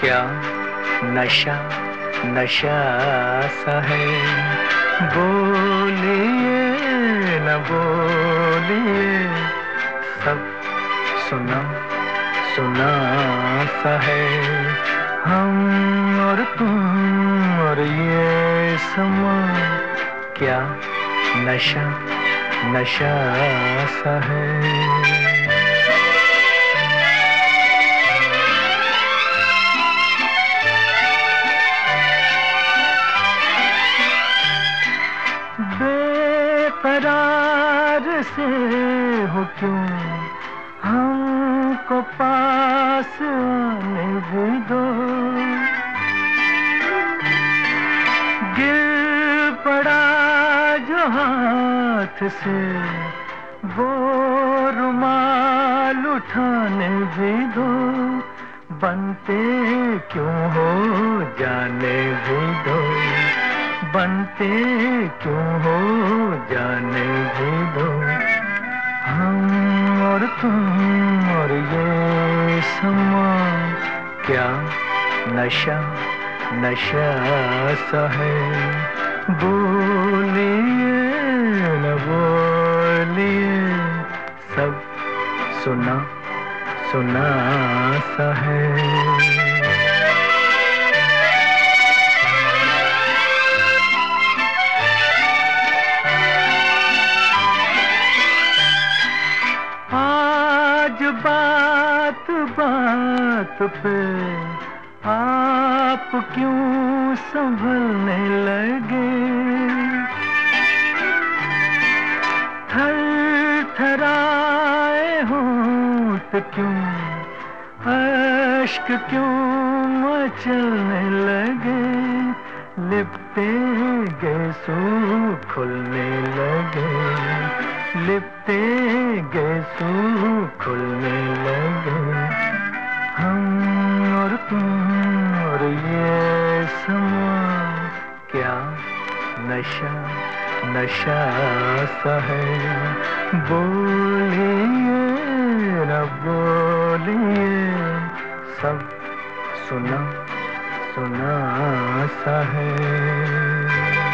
क्या नशा नशा सा है? बोलिए, न बोलिए, सब सुना सुना सा है। हम और तुम और ये समा, क्या नशा नशा सा है? बेकरार से हो क्यों? हमको पास आने भी दो। गिर पड़ा जो हाथ से, वो रुमाल उठाने भी दो। बनते क्यों हो जाने भी दो? बनते क्यों हो जाने भी दो। हम और तुम और ये समा, क्या नशा नशा सा है? बोलिए, न बोलिए, सब सुना सुना सा है। बात पे आप क्यों संभलने लगे? थर थराए होंठ क्यों? अश्क क्यों मचलने लगे? लिपते गए सू खुलने लगे। लिपते गए सू खुलने लगे। क्या नशा नशा सा है? बोलिए न बोलिए सब सुना सुना सा है।